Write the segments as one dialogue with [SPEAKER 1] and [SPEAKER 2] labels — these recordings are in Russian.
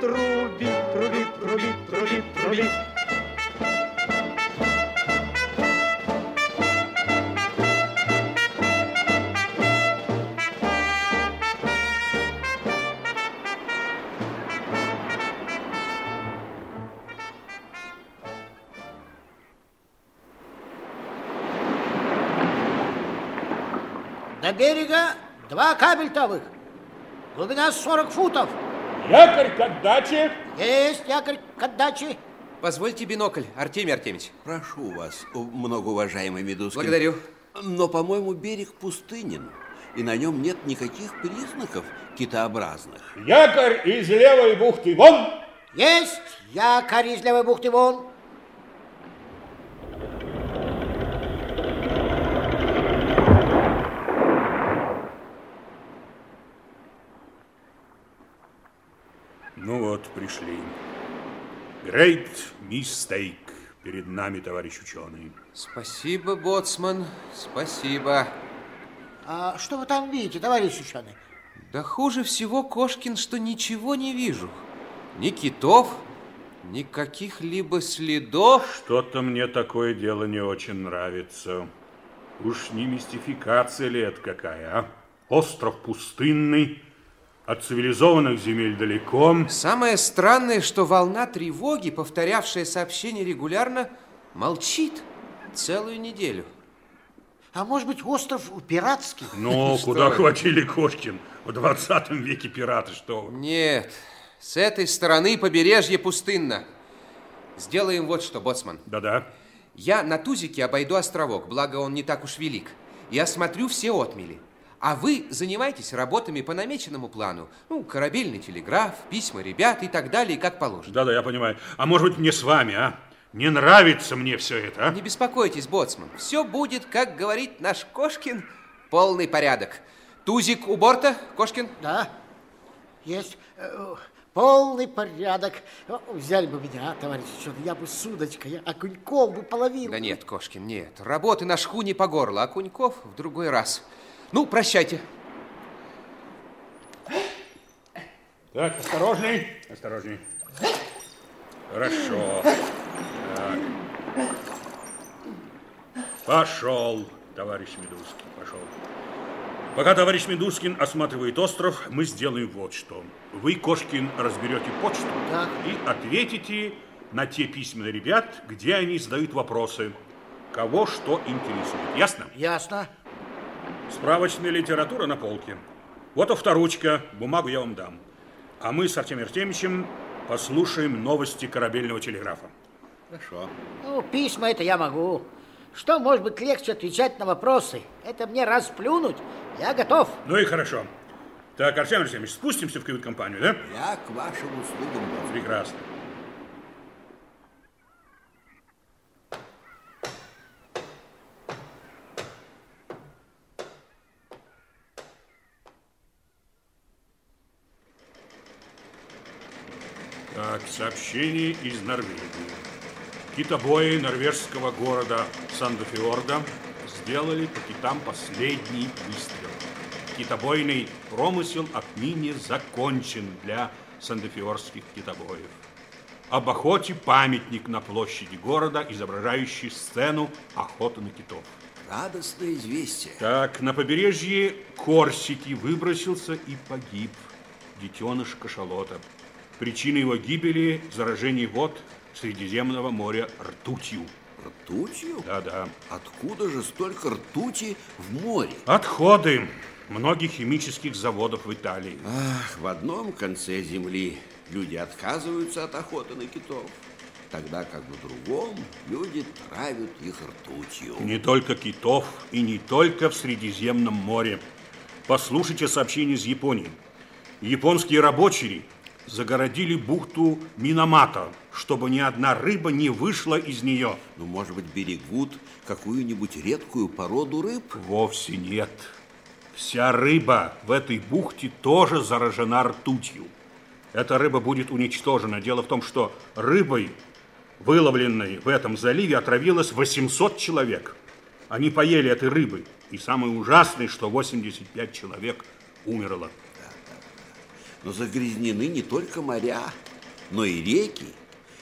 [SPEAKER 1] трубит, трубит, трубит, трубит, трубит.
[SPEAKER 2] До берега два кабельтовых. Глубина 40 футов.
[SPEAKER 3] Якорь к отдаче.
[SPEAKER 2] Есть якорь к отдаче.
[SPEAKER 4] Позвольте бинокль, Артемий Артемьевич.
[SPEAKER 5] Прошу вас, многоуважаемый Медузкин.
[SPEAKER 4] Благодарю.
[SPEAKER 5] Но, по-моему, берег пустынен, и на нем нет никаких признаков китообразных.
[SPEAKER 3] Якорь из левой бухты вон.
[SPEAKER 2] Есть якорь из левой бухты вон.
[SPEAKER 3] Ну вот, пришли. Great mistake перед нами, товарищ ученый.
[SPEAKER 4] Спасибо, боцман, спасибо.
[SPEAKER 2] А что вы там видите, товарищ ученый?
[SPEAKER 4] Да хуже всего, Кошкин, что ничего не вижу. Ни китов, ни каких-либо следов.
[SPEAKER 3] Что-то мне такое дело не очень нравится. Уж не мистификация ли это какая, а? Остров пустынный, от цивилизованных земель далеко.
[SPEAKER 4] Самое странное, что волна тревоги, повторявшая сообщение регулярно, молчит целую неделю.
[SPEAKER 2] А может быть, остров пиратский?
[SPEAKER 3] Ну, куда хватили Кошкин? В 20 веке пираты, что вы.
[SPEAKER 4] Нет, с этой стороны побережье пустынно. Сделаем вот что, боцман.
[SPEAKER 3] Да-да.
[SPEAKER 4] Я на Тузике обойду островок, благо он не так уж велик, и осмотрю все отмели. А вы занимайтесь работами по намеченному плану. Ну, корабельный телеграф, письма ребят и так далее, как положено.
[SPEAKER 3] Да-да, я понимаю. А может быть, мне с вами, а? Не нравится мне все это, а?
[SPEAKER 4] Не беспокойтесь, боцман. Все будет, как говорит наш Кошкин, полный порядок. Тузик у борта, Кошкин?
[SPEAKER 2] Да, есть э, полный порядок. Взяли бы меня, товарищ ученый, я бы с удочкой, я окуньков бы половил.
[SPEAKER 4] Да нет, Кошкин, нет. Работы на шхуне по горло, а Куньков в другой раз. Ну, прощайте.
[SPEAKER 3] Так, осторожней, осторожней. Хорошо. Так. Пошел, товарищ Медузкин, пошел. Пока товарищ Медузкин осматривает остров, мы сделаем вот что. Вы, Кошкин, разберете почту
[SPEAKER 2] Так.
[SPEAKER 3] и ответите на те письма ребят, где они задают вопросы. Кого что интересует. Ясно?
[SPEAKER 2] Ясно.
[SPEAKER 3] Справочная литература на полке. Вот авторучка, бумагу я вам дам. А мы с Артемием Артемьевичем послушаем новости корабельного телеграфа.
[SPEAKER 5] Хорошо.
[SPEAKER 2] Ну, письма это я могу. Что может быть легче отвечать на вопросы? Это мне расплюнуть. Я готов.
[SPEAKER 3] Ну и хорошо. Так, Артемий Артемьевич, спустимся в кают-компанию, да?
[SPEAKER 5] Я к вашим услугам.
[SPEAKER 3] Прекрасно. Так, сообщение из Норвегии. Китобои норвежского города Сандофиорда сделали по китам последний выстрел. Китобойный промысел отныне закончен для сандофиорских китобоев. Об охоте памятник на площади города, изображающий сцену охоты на китов.
[SPEAKER 5] Радостное известие.
[SPEAKER 3] Так, на побережье Корсики выбросился и погиб детеныш кашалота. Причина его гибели – заражение вод Средиземного моря ртутью.
[SPEAKER 5] Ртутью?
[SPEAKER 3] Да-да.
[SPEAKER 5] Откуда же столько ртути в море?
[SPEAKER 3] Отходы многих химических заводов в Италии.
[SPEAKER 5] Ах, в одном конце земли люди отказываются от охоты на китов, тогда как в другом люди травят их ртутью.
[SPEAKER 3] Не только китов и не только в Средиземном море. Послушайте сообщение из Японии. Японские рабочие загородили бухту Миномата, чтобы ни одна рыба не вышла из нее.
[SPEAKER 5] Ну, может быть, берегут какую-нибудь редкую породу рыб?
[SPEAKER 3] Вовсе нет. Вся рыба в этой бухте тоже заражена ртутью. Эта рыба будет уничтожена. Дело в том, что рыбой, выловленной в этом заливе, отравилось 800 человек. Они поели этой рыбы. И самое ужасное, что 85 человек умерло.
[SPEAKER 5] Но загрязнены не только моря, но и реки.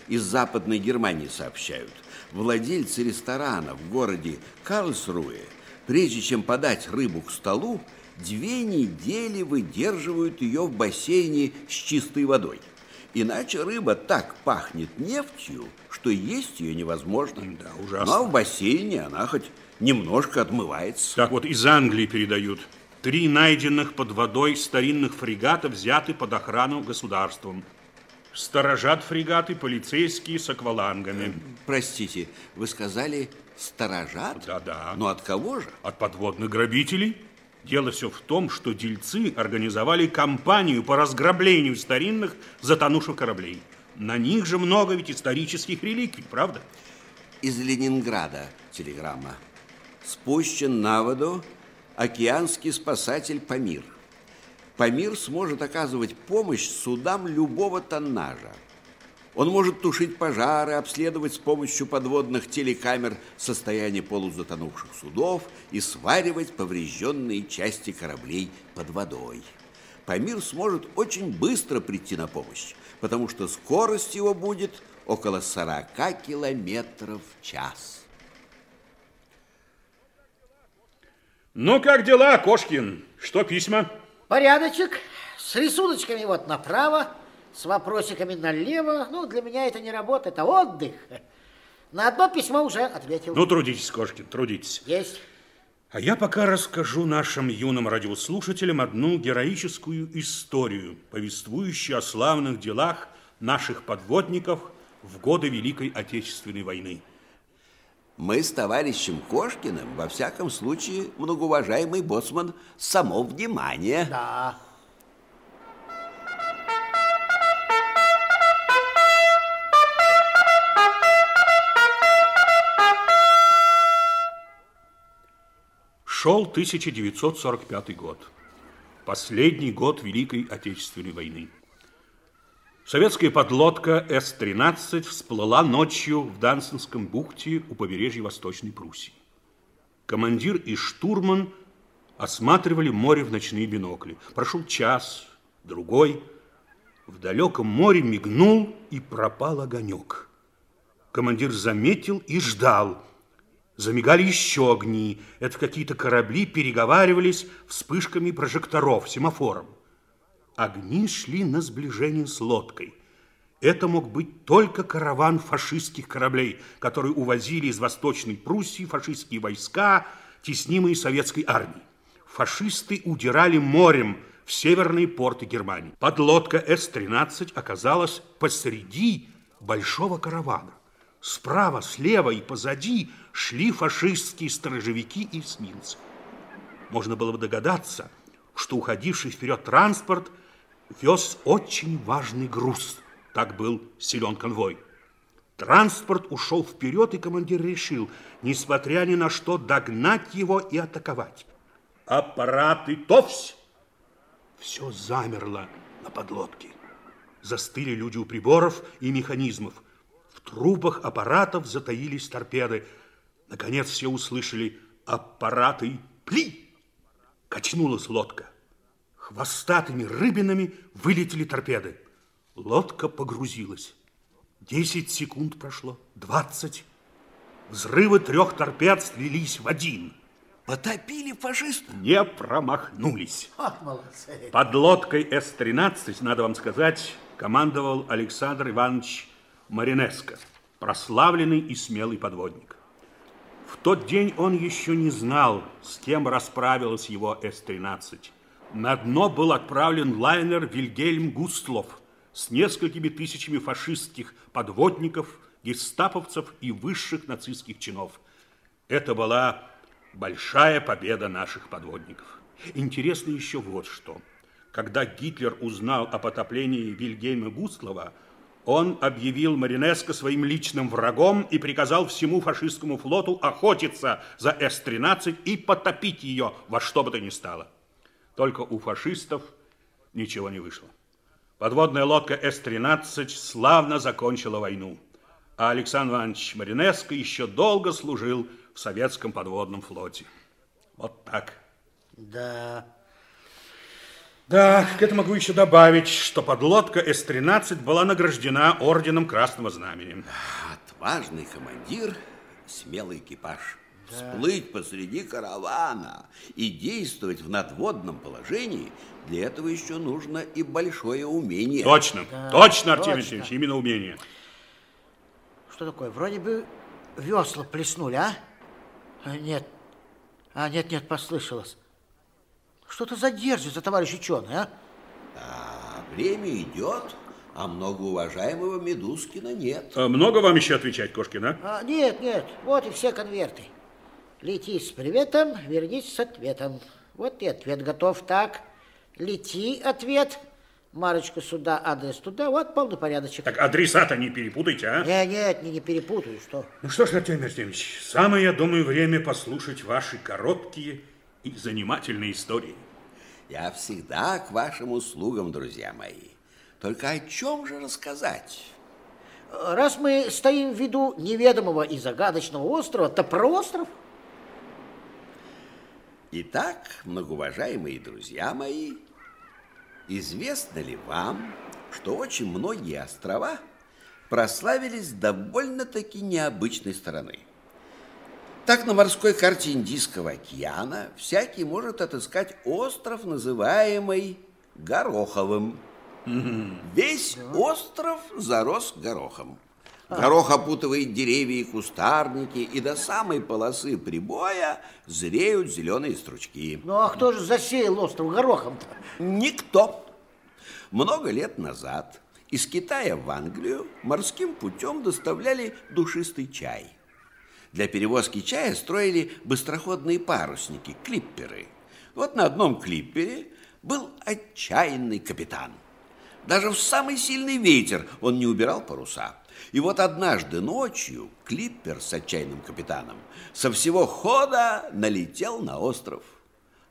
[SPEAKER 5] Из Западной Германии сообщают. Владельцы ресторана в городе Карлсруэ, прежде чем подать рыбу к столу, две недели выдерживают ее в бассейне с чистой водой. Иначе рыба так пахнет нефтью, что есть ее невозможно.
[SPEAKER 3] Да, ужасно.
[SPEAKER 5] Ну, а в бассейне она хоть немножко отмывается.
[SPEAKER 3] Так вот, из Англии передают. Три найденных под водой старинных фрегата взяты под охрану государством. Сторожат фрегаты полицейские с аквалангами.
[SPEAKER 5] Простите, вы сказали сторожат?
[SPEAKER 3] Да-да.
[SPEAKER 5] Но от кого же?
[SPEAKER 3] От подводных грабителей. Дело все в том, что дельцы организовали кампанию по разграблению старинных затонувших кораблей. На них же много ведь исторических реликвий, правда?
[SPEAKER 5] Из Ленинграда телеграмма. Спущен на воду океанский спасатель Памир. Памир сможет оказывать помощь судам любого тоннажа. Он может тушить пожары, обследовать с помощью подводных телекамер состояние полузатонувших судов и сваривать поврежденные части кораблей под водой. Памир сможет очень быстро прийти на помощь, потому что скорость его будет около 40 километров в час.
[SPEAKER 3] Ну, как дела, Кошкин? Что письма?
[SPEAKER 2] Порядочек. С рисуночками вот направо, с вопросиками налево. Ну, для меня это не работа, это отдых. На одно письмо уже ответил.
[SPEAKER 3] Ну, трудитесь, Кошкин, трудитесь.
[SPEAKER 2] Есть.
[SPEAKER 3] А я пока расскажу нашим юным радиослушателям одну героическую историю, повествующую о славных делах наших подводников в годы Великой Отечественной войны.
[SPEAKER 5] Мы с товарищем Кошкиным, во всяком случае, многоуважаемый боцман, само внимание.
[SPEAKER 2] Да.
[SPEAKER 3] Шел 1945 год. Последний год Великой Отечественной войны. Советская подлодка С-13 всплыла ночью в Дансенском бухте у побережья Восточной Пруссии. Командир и штурман осматривали море в ночные бинокли. Прошел час, другой. В далеком море мигнул и пропал огонек. Командир заметил и ждал. Замигали еще огни. Это какие-то корабли переговаривались вспышками прожекторов, семафором. Огни шли на сближение с лодкой. Это мог быть только караван фашистских кораблей, которые увозили из Восточной Пруссии фашистские войска, теснимые советской армией. Фашисты удирали морем в северные порты Германии. Подлодка С-13 оказалась посреди большого каравана. Справа, слева и позади шли фашистские сторожевики и эсминцы. Можно было бы догадаться, что уходивший вперед транспорт вез очень важный груз. Так был силен конвой. Транспорт ушел вперед, и командир решил, несмотря ни на что, догнать его и атаковать. Аппараты ТОВС! Все замерло на подлодке. Застыли люди у приборов и механизмов. В трубах аппаратов затаились торпеды. Наконец все услышали аппараты пли. Качнулась лодка. Хвостатыми рыбинами вылетели торпеды. Лодка погрузилась. Десять секунд прошло, двадцать. Взрывы трех торпед слились в один.
[SPEAKER 5] Потопили фашистов?
[SPEAKER 3] Не промахнулись.
[SPEAKER 2] Вот молодцы.
[SPEAKER 3] Под лодкой С-13, надо вам сказать, командовал Александр Иванович Маринеско, прославленный и смелый подводник. В тот день он еще не знал, с кем расправилась его С-13. На дно был отправлен лайнер Вильгельм Густлов с несколькими тысячами фашистских подводников, гестаповцев и высших нацистских чинов. Это была большая победа наших подводников. Интересно еще вот что. Когда Гитлер узнал о потоплении Вильгельма Густлова, он объявил Маринеско своим личным врагом и приказал всему фашистскому флоту охотиться за С-13 и потопить ее во что бы то ни стало. Только у фашистов ничего не вышло. Подводная лодка С-13 славно закончила войну, а Александр Иванович Маринеско еще долго служил в советском подводном флоте. Вот так.
[SPEAKER 2] Да.
[SPEAKER 3] Да, к этому могу еще добавить, что подлодка С-13 была награждена орденом Красного Знамени.
[SPEAKER 5] Отважный командир, смелый экипаж. Всплыть посреди каравана и действовать в надводном положении, для этого еще нужно и большое умение.
[SPEAKER 3] Точно, точно, Артемий
[SPEAKER 2] точно.
[SPEAKER 3] Алексеевич, именно умение.
[SPEAKER 2] Что такое? Вроде бы весла плеснули, а? А, Нет. А, нет, нет, послышалось. Что-то задержится, товарищ ученый, а?
[SPEAKER 5] А время идет, а многоуважаемого Медускина нет.
[SPEAKER 3] А много вам еще отвечать, Кошкин, а?
[SPEAKER 2] А, нет, нет, вот и все конверты. Лети с приветом, вернись с ответом. Вот и ответ готов. Так, лети, ответ. Марочка сюда, адрес туда. Вот полный порядочек.
[SPEAKER 3] Так адресата не перепутайте, а?
[SPEAKER 2] Нет, нет, не, не перепутаю, что.
[SPEAKER 3] Ну что ж, Артемий Артемьевич, самое, я думаю, время послушать ваши короткие и занимательные истории.
[SPEAKER 5] Я всегда к вашим услугам, друзья мои. Только о чем же рассказать?
[SPEAKER 2] Раз мы стоим в виду неведомого и загадочного острова, то про остров.
[SPEAKER 5] Итак, многоуважаемые друзья мои, известно ли вам, что очень многие острова прославились довольно-таки необычной стороной? Так на морской карте Индийского океана всякий может отыскать остров, называемый Гороховым. Весь остров зарос горохом. Горох опутывает деревья и кустарники, и до самой полосы прибоя зреют зеленые стручки.
[SPEAKER 2] Ну а кто же засеял остров горохом-то?
[SPEAKER 5] Никто. Много лет назад из Китая в Англию морским путем доставляли душистый чай. Для перевозки чая строили быстроходные парусники, клипперы. Вот на одном клиппере был отчаянный капитан. Даже в самый сильный ветер он не убирал паруса. И вот однажды ночью клиппер с отчаянным капитаном со всего хода налетел на остров.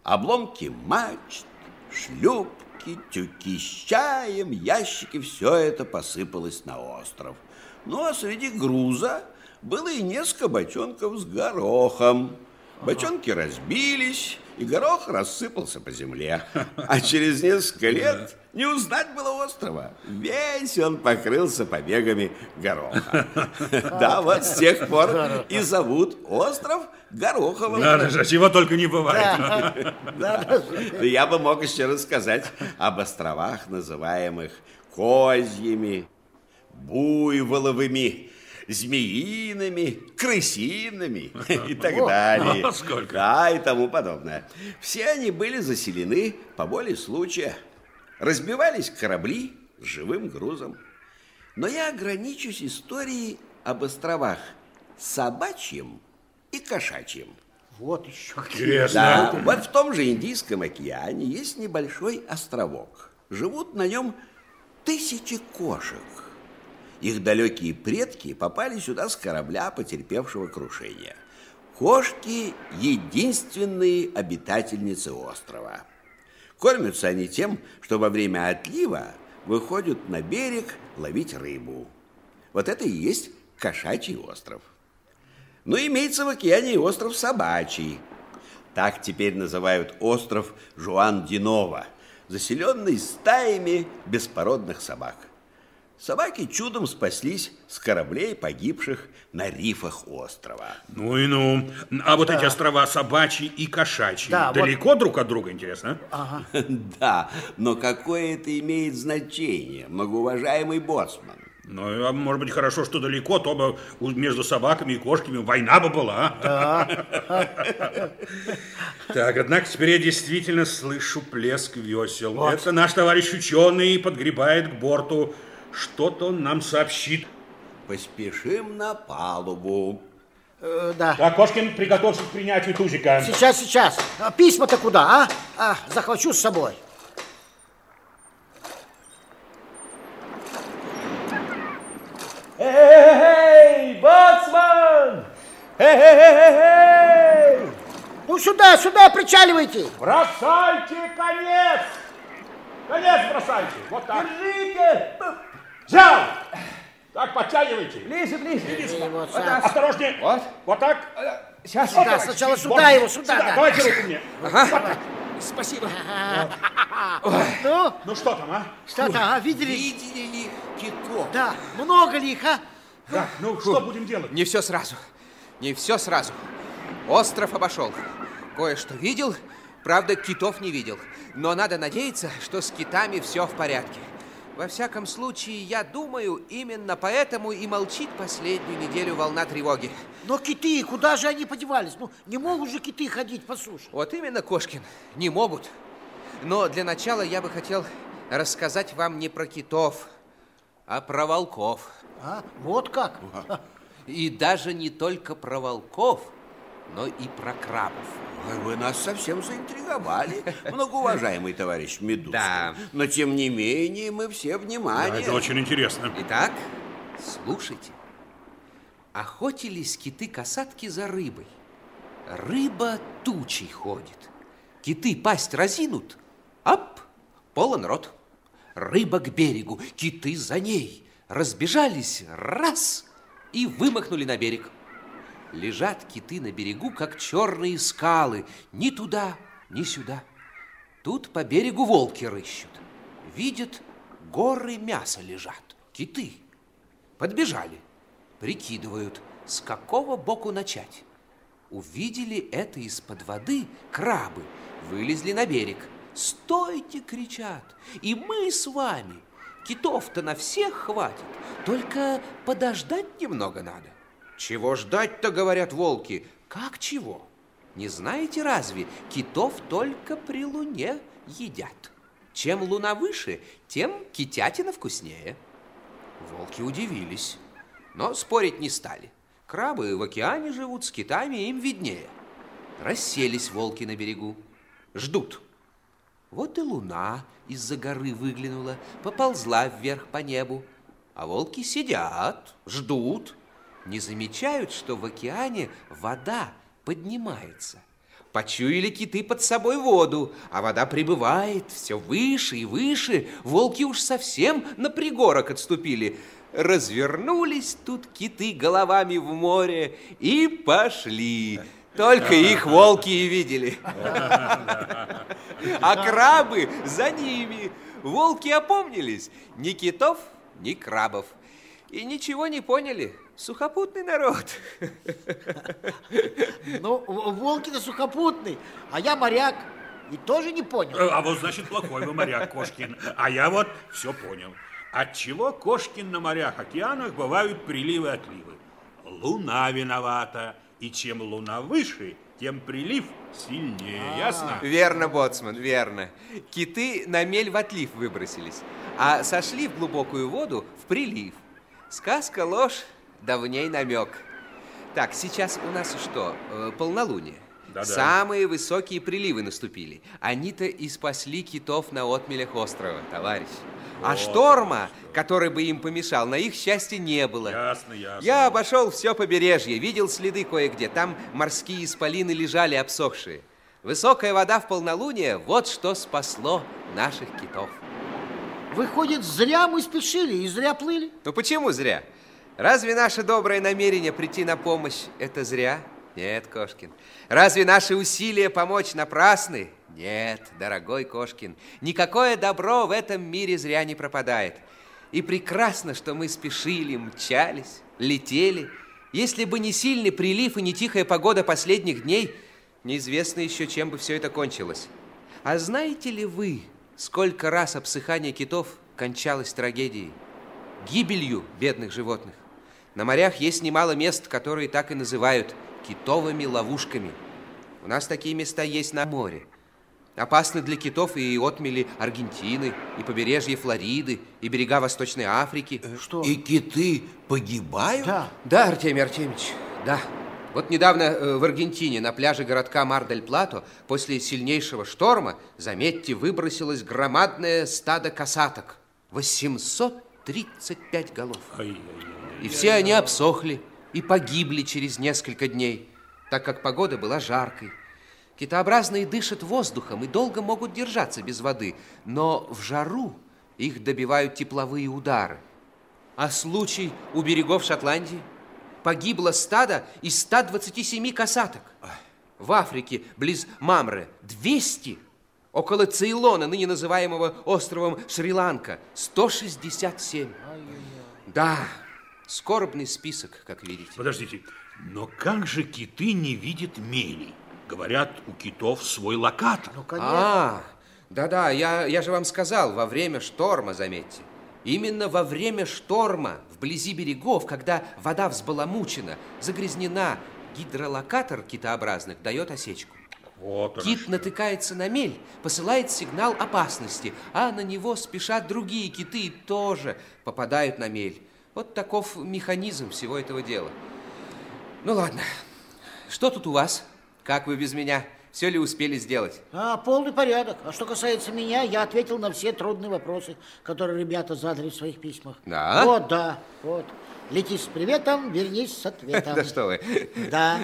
[SPEAKER 5] Обломки мачт, шлюпки, тюки с чаем, ящики, все это посыпалось на остров. Ну, а среди груза было и несколько бочонков с горохом. Бочонки разбились, и горох рассыпался по земле. А через несколько лет не узнать было острова. Весь он покрылся побегами гороха. Да, вот с тех пор и зовут остров Гороховым.
[SPEAKER 3] Надо же, чего только не бывает.
[SPEAKER 5] Да, Я бы мог еще рассказать об островах, называемых козьими, буйволовыми, змеиными, крысиными и так далее.
[SPEAKER 3] сколько.
[SPEAKER 5] Да, и тому подобное. Все они были заселены по воле случая. Разбивались корабли с живым грузом. Но я ограничусь историей об островах Собачьем и Кошачьем.
[SPEAKER 2] Вот еще.
[SPEAKER 3] Интересно.
[SPEAKER 5] Да, вот в том же Индийском океане есть небольшой островок. Живут на нем тысячи кошек. Их далекие предки попали сюда с корабля, потерпевшего крушение. Кошки – единственные обитательницы острова. Кормятся они тем, что во время отлива выходят на берег ловить рыбу. Вот это и есть кошачий остров. Но имеется в океане и остров Собачий. Так теперь называют остров Жуан-Динова, заселенный стаями беспородных собак. Собаки чудом спаслись с кораблей, погибших на рифах острова.
[SPEAKER 3] Ну и ну. А вот эти острова собачьи и кошачьи,
[SPEAKER 2] Да, вот-
[SPEAKER 3] далеко друг от друга, интересно? а?
[SPEAKER 5] Да, но какое это имеет значение, многоуважаемый боцман?
[SPEAKER 3] Ну, а может быть, хорошо, что далеко, то бы между собаками и кошками война бы была. а? Так, однако теперь я действительно слышу плеск весел. Это наш товарищ ученый подгребает к борту. Что-то он нам сообщит.
[SPEAKER 5] Поспешим на палубу.
[SPEAKER 2] Э, да.
[SPEAKER 3] Так, Кошкин, приготовься к принятию Тузика.
[SPEAKER 2] Сейчас, сейчас. А письма-то куда, а? а? Захвачу с собой.
[SPEAKER 6] Эй, бацман! Эй!
[SPEAKER 2] Ну сюда, сюда причаливайте!
[SPEAKER 6] Бросайте конец! Конец бросайте! Вот так! Держите! Взял! Так, подтягивайте. Ближе, ближе.
[SPEAKER 2] И вот так.
[SPEAKER 6] Осторожнее.
[SPEAKER 4] Вот.
[SPEAKER 6] Вот так.
[SPEAKER 4] Сейчас.
[SPEAKER 2] Сюда, сначала сюда его, сюда, да.
[SPEAKER 6] Давайте руку мне.
[SPEAKER 4] Спасибо.
[SPEAKER 2] Ну,
[SPEAKER 6] Ну что там, а?
[SPEAKER 2] что там, а, видели?
[SPEAKER 5] Видели ли китов?
[SPEAKER 2] Да, много ли их, а?
[SPEAKER 6] Так, ну что будем делать?
[SPEAKER 4] Не все сразу. Не все сразу. Остров обошел. Кое-что видел, правда, китов не видел. Но надо надеяться, что с китами все в порядке. Во всяком случае, я думаю, именно поэтому и молчит последнюю неделю волна тревоги.
[SPEAKER 2] Но киты, куда же они подевались? Ну, не могут же киты ходить по суше.
[SPEAKER 4] Вот именно, Кошкин, не могут. Но для начала я бы хотел рассказать вам не про китов, а про волков.
[SPEAKER 2] А, вот как?
[SPEAKER 4] И даже не только про волков, но и про крабов.
[SPEAKER 5] Вы нас совсем заинтриговали, многоуважаемый товарищ Медуз.
[SPEAKER 4] Да.
[SPEAKER 5] Но тем не менее мы все
[SPEAKER 3] Да,
[SPEAKER 5] внимание.
[SPEAKER 3] это очень интересно.
[SPEAKER 4] Итак, слушайте. Охотились киты-касатки за рыбой. Рыба тучей ходит. Киты пасть разинут, ап, полон рот. Рыба к берегу, киты за ней. Разбежались, раз, и вымахнули на берег. Лежат киты на берегу, как черные скалы, ни туда, ни сюда. Тут по берегу волки рыщут. Видят, горы мяса лежат, киты. Подбежали, прикидывают, с какого боку начать. Увидели это из-под воды крабы, вылезли на берег. «Стойте!» — кричат. «И мы с вами! Китов-то на всех хватит, только подождать немного надо». «Чего ждать-то?» — говорят волки. «Как чего? Не знаете разве, китов только при луне едят. Чем луна выше, тем китятина вкуснее». Волки удивились, но спорить не стали. Крабы в океане живут, с китами им виднее. Расселись волки на берегу, ждут. Вот и луна из-за горы выглянула, поползла вверх по небу. А волки сидят, ждут, не замечают, что в океане вода поднимается. Почуяли киты под собой воду, а вода прибывает все выше и выше. Волки уж совсем на пригорок отступили. Развернулись тут киты головами в море и пошли. Только их волки и видели. А крабы за ними. Волки опомнились. Ни китов, ни крабов. И ничего не поняли. Сухопутный народ.
[SPEAKER 2] Ну, волки-то сухопутный, а я моряк. И тоже не понял.
[SPEAKER 3] А вот значит плохой вы моряк, Кошкин. А я вот все понял. Отчего, Кошкин, на морях, океанах бывают приливы и отливы? Луна виновата. И чем луна выше, тем прилив сильнее. Ясно?
[SPEAKER 4] Верно, боцман, верно. Киты на мель в отлив выбросились, а сошли в глубокую воду в прилив. Сказка ложь, да в ней намек. Так, сейчас у нас что, э, полнолуние?
[SPEAKER 3] Да-да.
[SPEAKER 4] Самые высокие приливы наступили. Они-то и спасли китов на отмелях острова, товарищ. А шторма, который бы им помешал, на их счастье не было.
[SPEAKER 3] Ясно, ясно.
[SPEAKER 4] Я обошел все побережье, видел следы кое-где. Там морские исполины лежали обсохшие. Высокая вода в полнолуние – вот что спасло наших китов.
[SPEAKER 2] Выходит, зря мы спешили и зря плыли.
[SPEAKER 4] Ну почему зря? Разве наше доброе намерение прийти на помощь – это зря? Нет, Кошкин. Разве наши усилия помочь напрасны? Нет, дорогой Кошкин. Никакое добро в этом мире зря не пропадает. И прекрасно, что мы спешили, мчались, летели. Если бы не сильный прилив и не тихая погода последних дней, неизвестно еще, чем бы все это кончилось. А знаете ли вы, сколько раз обсыхание китов кончалось трагедией? Гибелью бедных животных. На морях есть немало мест, которые так и называют китовыми ловушками. У нас такие места есть на море. Опасны для китов и отмели Аргентины, и побережье Флориды, и берега Восточной Африки.
[SPEAKER 2] Что?
[SPEAKER 5] И киты погибают?
[SPEAKER 2] Да.
[SPEAKER 4] Да, Артемий Артемьевич, да. Вот недавно э, в Аргентине на пляже городка Мар-дель-Плато после сильнейшего шторма, заметьте, выбросилось громадное стадо касаток. 835 голов.
[SPEAKER 3] Ай-яй-яй.
[SPEAKER 4] И все они обсохли, и погибли через несколько дней, так как погода была жаркой. Китообразные дышат воздухом и долго могут держаться без воды, но в жару их добивают тепловые удары. А случай у берегов Шотландии? Погибло стадо из 127 касаток. В Африке, близ Мамры, 200. Около Цейлона, ныне называемого островом Шри-Ланка, 167. Да, скорбный список, как видите.
[SPEAKER 3] Подождите, но как же киты не видят мели? Говорят, у китов свой локатор.
[SPEAKER 2] Ну, конечно.
[SPEAKER 4] А, да-да, я, я же вам сказал, во время шторма, заметьте. Именно во время шторма, вблизи берегов, когда вода взбаламучена, загрязнена, гидролокатор китообразных дает осечку.
[SPEAKER 3] Вот
[SPEAKER 4] Кит
[SPEAKER 3] что.
[SPEAKER 4] натыкается на мель, посылает сигнал опасности, а на него спешат другие киты и тоже попадают на мель. Вот таков механизм всего этого дела. Ну ладно, что тут у вас? Как вы без меня? Все ли успели сделать?
[SPEAKER 2] А, полный порядок. А что касается меня, я ответил на все трудные вопросы, которые ребята задали в своих письмах.
[SPEAKER 4] Да?
[SPEAKER 2] Вот, да, вот. Лети с приветом, вернись с ответом.
[SPEAKER 4] Да что вы.
[SPEAKER 2] Да.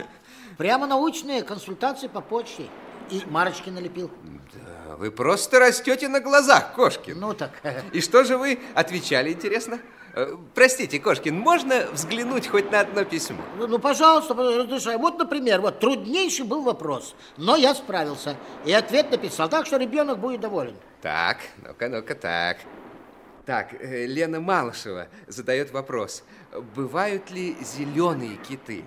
[SPEAKER 2] Прямо научные консультации по почте. И марочки налепил.
[SPEAKER 4] Да, Вы просто растете на глазах, Кошкин.
[SPEAKER 2] Ну так.
[SPEAKER 4] И что же вы отвечали, интересно? Э, Простите, Кошкин, можно взглянуть хоть на одно письмо?
[SPEAKER 2] Ну, ну, пожалуйста, разрешай. Вот, например, вот труднейший был вопрос, но я справился. И ответ написал, так что ребенок будет доволен.
[SPEAKER 4] Так, ну-ка, ну-ка, так. Так, э, Лена Малышева задает вопрос. Бывают ли зеленые киты?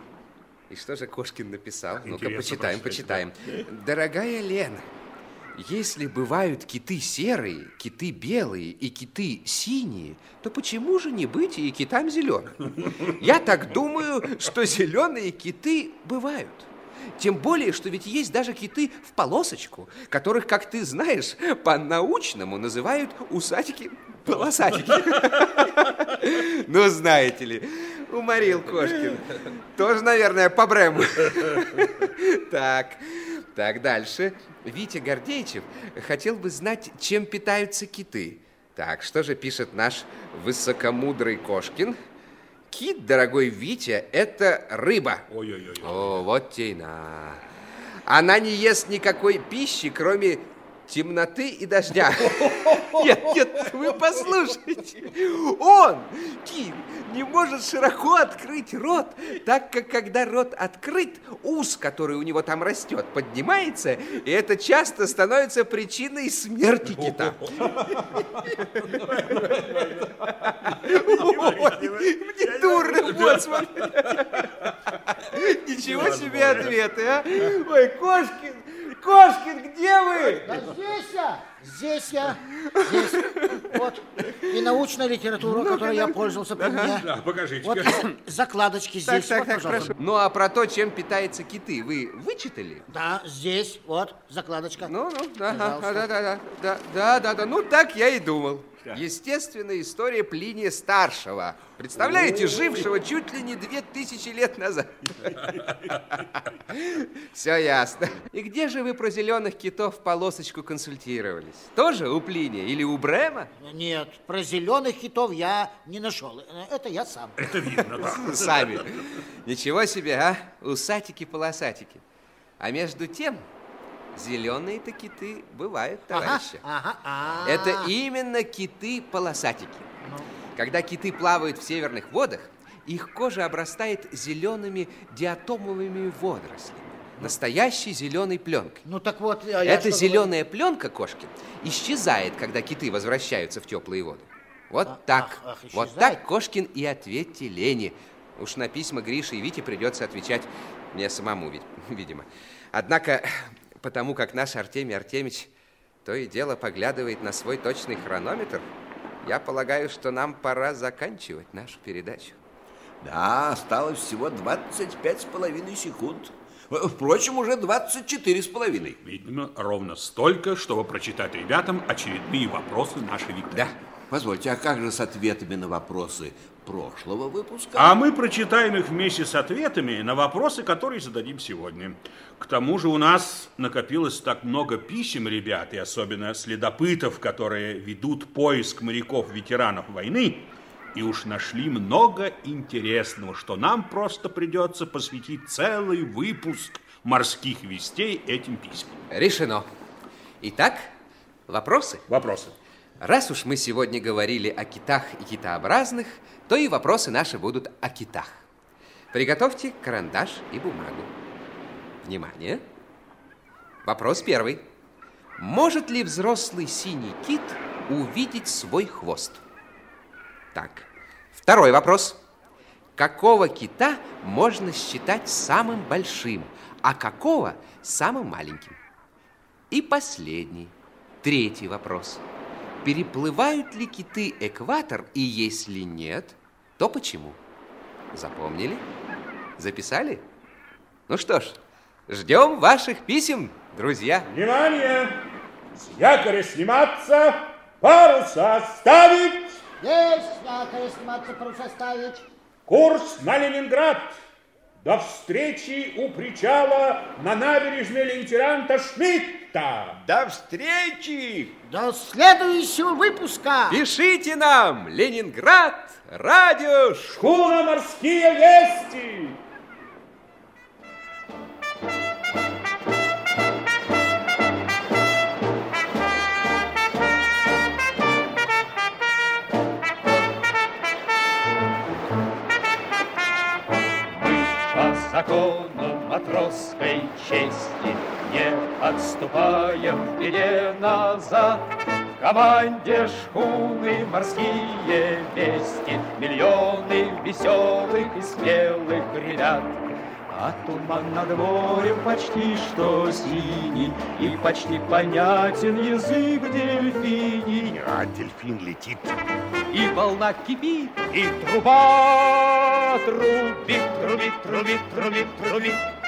[SPEAKER 4] И что же Кошкин написал? Ну-ка, почитаем,
[SPEAKER 3] прочитать,
[SPEAKER 4] почитаем. Дорогая Лена, если бывают киты серые, киты белые и киты синие, то почему же не быть и китам зеленым? Я так думаю, что зеленые киты бывают. Тем более, что ведь есть даже киты в полосочку, которых, как ты знаешь, по-научному называют усатики-полосатики. Ну, знаете ли, уморил Кошкин. Тоже, наверное, по Брэму. Так, так, дальше. Витя Гордеичев хотел бы знать, чем питаются киты. Так, что же пишет наш высокомудрый Кошкин? Кит, дорогой Витя, это рыба.
[SPEAKER 3] Ой-ой-ой.
[SPEAKER 4] О, вот те и на. Она не ест никакой пищи, кроме темноты и дождя. Нет, нет, вы послушайте. Он, Кит, не может широко открыть рот, так как когда рот открыт, ус, который у него там растет, поднимается, и это часто становится причиной смерти кита. Мне дурно, вот. Ничего себе ответы, а? Ой, Кошкин, Кошкин, где вы?
[SPEAKER 2] Да здесь я, здесь я, здесь. Вот. И научная литература, которой я пользовался при мне.
[SPEAKER 3] Да, покажите.
[SPEAKER 2] Вот закладочки
[SPEAKER 4] Так,
[SPEAKER 2] здесь.
[SPEAKER 4] так,
[SPEAKER 2] вот,
[SPEAKER 4] так,
[SPEAKER 2] пожалуйста.
[SPEAKER 4] прошу. Ну, а про то, чем питаются киты, вы вычитали?
[SPEAKER 2] Да, здесь, вот, закладочка.
[SPEAKER 4] Ну, ну, да, да, да, да, да, да, да, да, ну так я и думал. Естественная история Плиния Старшего. Представляете, жившего чуть ли не две тысячи лет назад. Все ясно. И где же вы про зеленых китов полосочку консультировались? Тоже у Плиния или у Брема?
[SPEAKER 2] Нет, про зеленых китов я не нашел. Это я сам.
[SPEAKER 3] Это видно, да.
[SPEAKER 4] Сами. Ничего себе, а? Усатики-полосатики. А между тем, зеленые-то киты бывают,
[SPEAKER 2] Ага,
[SPEAKER 4] товарищи.
[SPEAKER 2] ага, а.
[SPEAKER 4] Это именно киты-полосатики. Когда киты плавают в северных водах, их кожа обрастает зелеными диатомовыми водорослями. Настоящей зеленой пленкой.
[SPEAKER 2] Ну так вот, а я
[SPEAKER 4] Эта зеленая пленка, кошки, исчезает, когда киты возвращаются в теплые воды. Вот
[SPEAKER 2] А-
[SPEAKER 4] так.
[SPEAKER 2] ах, ах,
[SPEAKER 4] вот так, Кошкин, и ответьте Лене. Уж на письма Гриши и Вите придется отвечать мне самому, вид- видимо. Однако, потому как наш Артемий Артемич то и дело поглядывает на свой точный хронометр, я полагаю, что нам пора заканчивать нашу передачу.
[SPEAKER 5] Да, осталось всего 25 с половиной секунд. Э, Впрочем, уже 24 с половиной.
[SPEAKER 3] Видно, ровно столько, чтобы прочитать ребятам очередные вопросы нашей викторины.
[SPEAKER 4] Да.
[SPEAKER 5] Позвольте, а как же с ответами на вопросы прошлого выпуска?
[SPEAKER 3] А мы прочитаем их вместе с ответами на вопросы, которые зададим сегодня. К тому же у нас накопилось так много писем, ребят, и особенно следопытов, которые ведут поиск моряков-ветеранов войны. и уж нашли много интересного, что нам просто придется посвятить целый выпуск морских вестей этим письмам.
[SPEAKER 4] Решено. Итак, вопросы?
[SPEAKER 3] Вопросы.
[SPEAKER 4] Раз уж мы сегодня говорили о китах и китообразных, то и вопросы наши будут о китах. Приготовьте карандаш и бумагу. Внимание. Вопрос первый. Может ли взрослый синий кит увидеть свой хвост? Так, второй вопрос. Какого кита можно считать самым большим, а какого самым маленьким? И последний, третий вопрос. Переплывают ли киты экватор, и если нет, то почему? Запомнили? Записали? Ну что ж, ждем ваших писем, друзья.
[SPEAKER 6] Внимание! С якоря сниматься, паруса ставить!
[SPEAKER 2] Есть якоря сниматься, паруса ставить.
[SPEAKER 6] Курс на Ленинград! До встречи у причала на набережной лейтенанта Шмидта!
[SPEAKER 5] До встречи!
[SPEAKER 2] До следующего выпуска!
[SPEAKER 4] Пишите нам, Ленинград, радио
[SPEAKER 6] Шхуна морские вести!
[SPEAKER 1] Мы по закону матросской чести Не отступаем в беде назад. В команде шхуны морские вести Миллионы веселых и смелых ребят. А туман над морем почти что синий, И почти понятен язык дельфиний.
[SPEAKER 5] А дельфин летит.
[SPEAKER 1] И волна кипит, и труба трубит, трубит, трубит, трубит, трубит.